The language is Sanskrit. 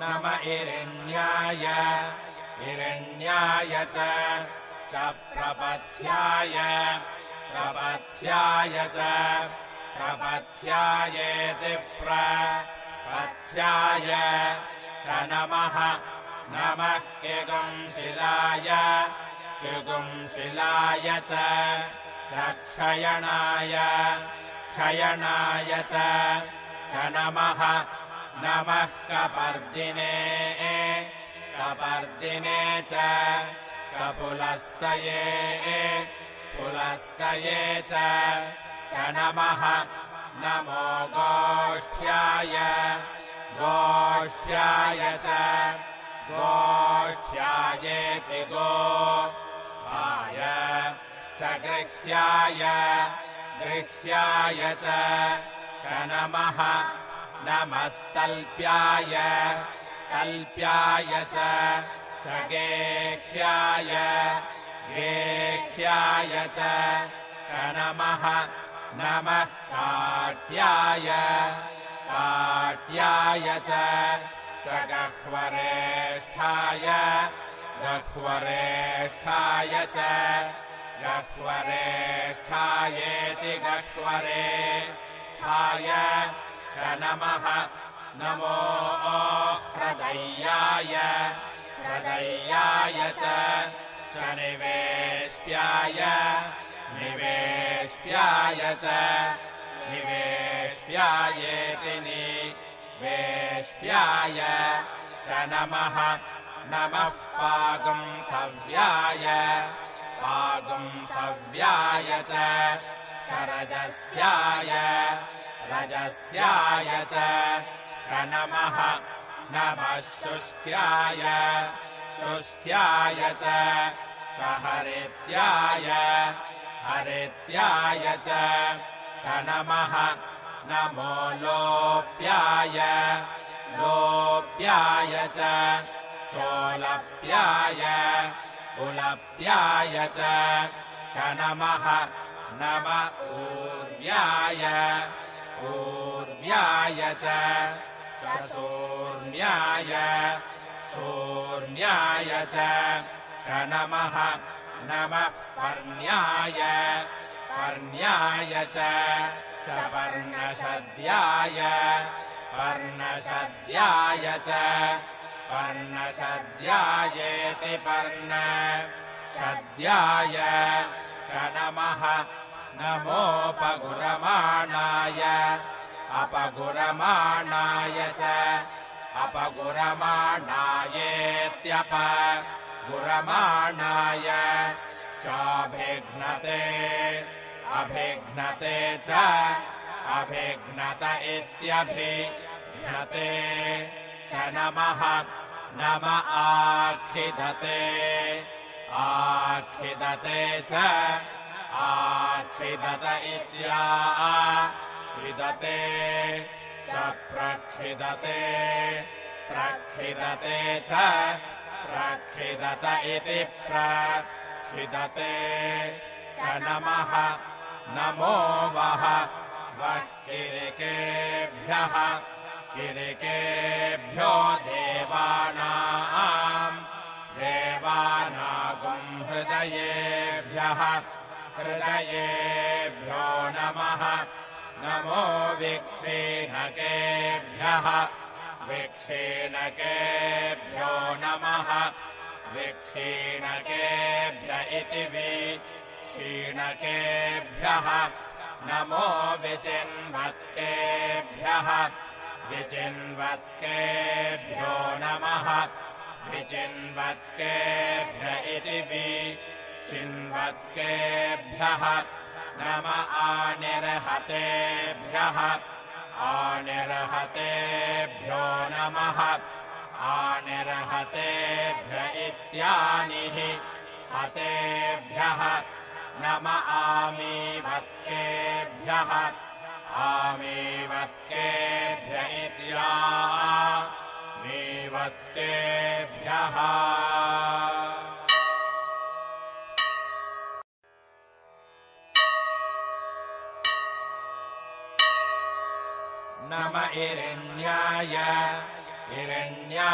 नम इरिण्याय इरिण्याय च प्रपथ्याय प्रपथ्याय च प्रपथ्यायेति प्रपथ्याय च नमः। नमः किगुंशिलाय किगुंशिलाय च क्षयणाय क्षयणाय च नमः नमः कपर्दिने कपर्दिने च पुलस्तये पुलस्तये च नमः। नमो गोष्ठ्याय गोष्ठ्याय च गोष्ठ्यायेति गो स्वाय च गृह्याय गृह्याय च नमः नमस्तल्प्याय कल्प्याय च गेह्याय गेह्याय च नमः नमः काट्याय काट्याय च गह्वरेष्ठाय गह्वरेष्ठाय च गह्वरेष्ठायेति गह्वरे स्थाय च नमः। नमो हृदय्याय हृदय्याय च निवेश्याय निवेश्याय च निवेश्यायेति निवेश्याय च नमः। नमः पागुंसव्याय पागुंसव्याय च। रजस्याय रजस्याय च नमः। नमः शुष्ट्याय शुष्ट्याय च हरित्याय। हरित्याय च नमः। नमो लोप्याय। लोप्याय च चोलप्याय। उलप्याय च नमः। नम ऊर्व्याय ऊर्व्याय च। सूर्ण्याय सूर्ण्याय च। नमः। नमः पर्ण्याय। पर्ण्याय च। पर्णशद्याय। पर्णशद्याय च। पर्णशद्यायेति पर्ण सद्याय च नमः नमोपगुरमाणाय अपगुरमाणाय च। अपगुरमाणायेत्यप। गुरमाणाय। चाभिघ्नते। अभिघ्नते च। अभिघ्नत इत्यभिघ्नते। च नमः। नम आखिदते आखिदते च आखिदत इत्या खिदते च प्रखिदते प्रखिदते च प्रखिदत इति प्रखिदते च नमः नमो वः वः किरिकेभ्यः किरिकेभ्यो देवानाम् देवानागुम् हृदयेभ्यः हृदयेभ्यो नमः। नमो विक्षीणकेभ्यः। विक्षीणकेभ्यो नमः। विक्षीणकेभ्य इति विक्षीणकेभ्यः। नमो विचिन्वत्केभ्यः। विचिन्वत्केभ्यो नमः। विचिन्वत्केभ्य इति विचिन्वत्केभ्यः नम आनिर्हतेभ्यः आनिर्हतेभ्यो नमः आनिर्हतेभ्य इत्यानिः हतेभ्यः नम आमीवत्केभ्यः आमीवत्केभ्य इत्यामीवत्केभ्यः नम इरिण्याय हिरण्या